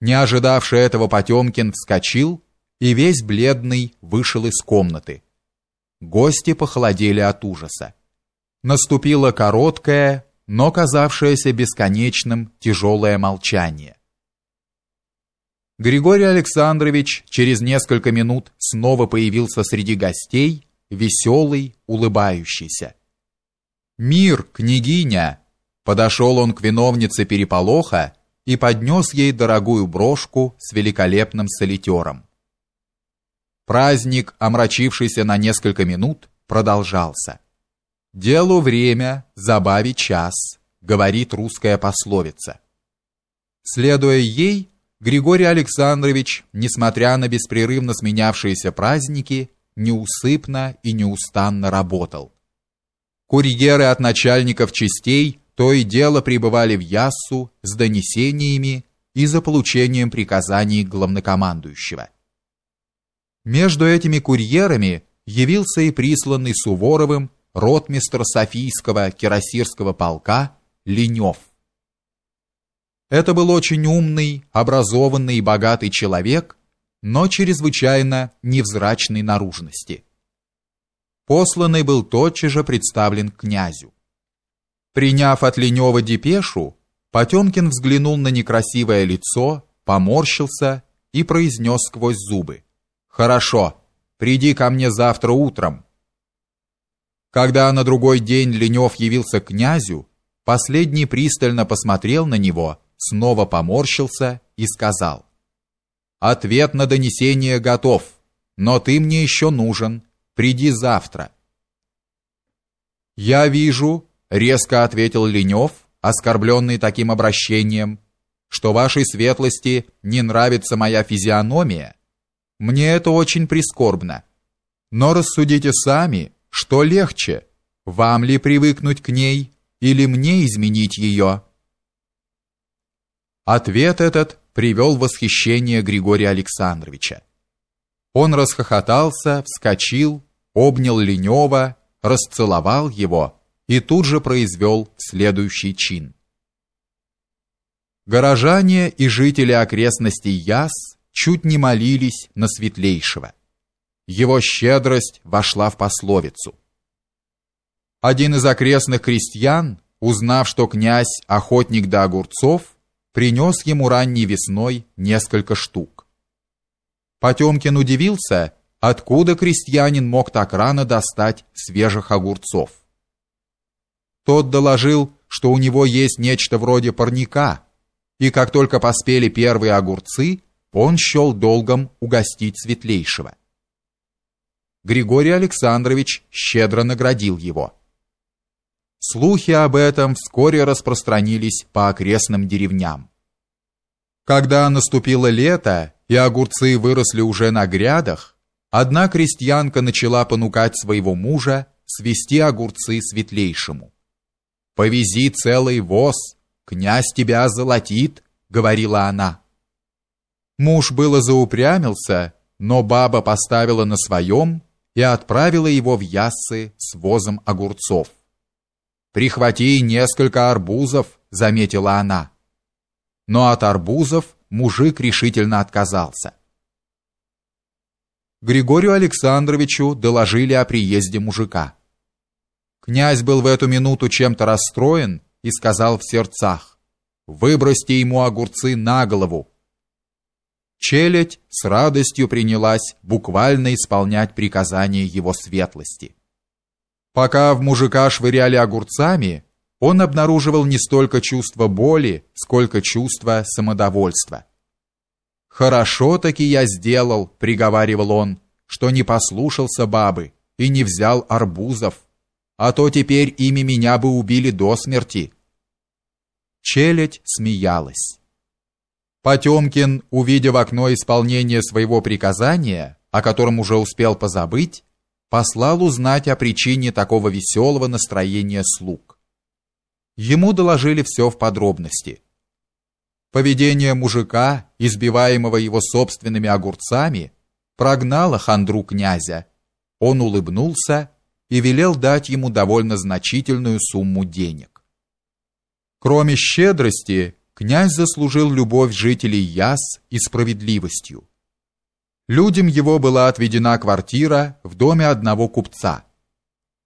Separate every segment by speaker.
Speaker 1: Не ожидавший этого Потемкин вскочил и весь бледный вышел из комнаты. Гости похолодели от ужаса. Наступило короткое, но казавшееся бесконечным тяжелое молчание. Григорий Александрович через несколько минут снова появился среди гостей, веселый, улыбающийся. «Мир, княгиня!» Подошел он к виновнице переполоха и поднес ей дорогую брошку с великолепным солитером. Праздник, омрачившийся на несколько минут, продолжался. «Делу время, забаве час», — говорит русская пословица. Следуя ей, Григорий Александрович, несмотря на беспрерывно сменявшиеся праздники, неусыпно и неустанно работал. Курьеры от начальников частей то и дело прибывали в Яссу с донесениями и за получением приказаний главнокомандующего. Между этими курьерами явился и присланный Суворовым ротмистр Софийского кирасирского полка Ленев. Это был очень умный, образованный и богатый человек, но чрезвычайно невзрачной наружности. Посланный был тотчас же представлен князю. Приняв от Ленева депешу, Потемкин взглянул на некрасивое лицо, поморщился и произнес сквозь зубы. «Хорошо, приди ко мне завтра утром». Когда на другой день Ленев явился к князю, последний пристально посмотрел на него, снова поморщился и сказал. «Ответ на донесение готов, но ты мне еще нужен, приди завтра». «Я вижу», резко ответил Ленев, оскорбленный таким обращением, что вашей светлости не нравится моя физиономия. Мне это очень прискорбно. Но рассудите сами, что легче, вам ли привыкнуть к ней или мне изменить ее? Ответ этот привел в восхищение Григория Александровича. Он расхохотался, вскочил, обнял Ленева, расцеловал его и тут же произвел следующий чин. Горожане и жители окрестностей Яс чуть не молились на светлейшего. Его щедрость вошла в пословицу. Один из окрестных крестьян, узнав, что князь охотник до огурцов, принес ему ранней весной несколько штук. Потемкин удивился, откуда крестьянин мог так рано достать свежих огурцов. Тот доложил, что у него есть нечто вроде парника, и как только поспели первые огурцы, он счел долгом угостить светлейшего. Григорий Александрович щедро наградил его. Слухи об этом вскоре распространились по окрестным деревням. Когда наступило лето и огурцы выросли уже на грядах, одна крестьянка начала понукать своего мужа свести огурцы светлейшему. Повези целый воз, князь тебя золотит, говорила она. Муж было заупрямился, но баба поставила на своем и отправила его в Яссы с возом огурцов. Прихвати несколько арбузов, заметила она. Но от арбузов мужик решительно отказался. Григорию Александровичу доложили о приезде мужика. Князь был в эту минуту чем-то расстроен и сказал в сердцах, «Выбросьте ему огурцы на голову». Челядь с радостью принялась буквально исполнять приказания его светлости. Пока в мужика швыряли огурцами, он обнаруживал не столько чувство боли, сколько чувство самодовольства. «Хорошо таки я сделал», — приговаривал он, — «что не послушался бабы и не взял арбузов» а то теперь ими меня бы убили до смерти. Челядь смеялась. Потемкин, увидев окно исполнение своего приказания, о котором уже успел позабыть, послал узнать о причине такого веселого настроения слуг. Ему доложили все в подробности. Поведение мужика, избиваемого его собственными огурцами, прогнало хандру князя. Он улыбнулся и велел дать ему довольно значительную сумму денег. Кроме щедрости, Князь заслужил любовь жителей Яс и справедливостью. Людям его была отведена квартира в доме одного купца.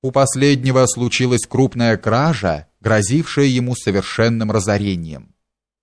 Speaker 1: У последнего случилась крупная кража, грозившая ему совершенным разорением.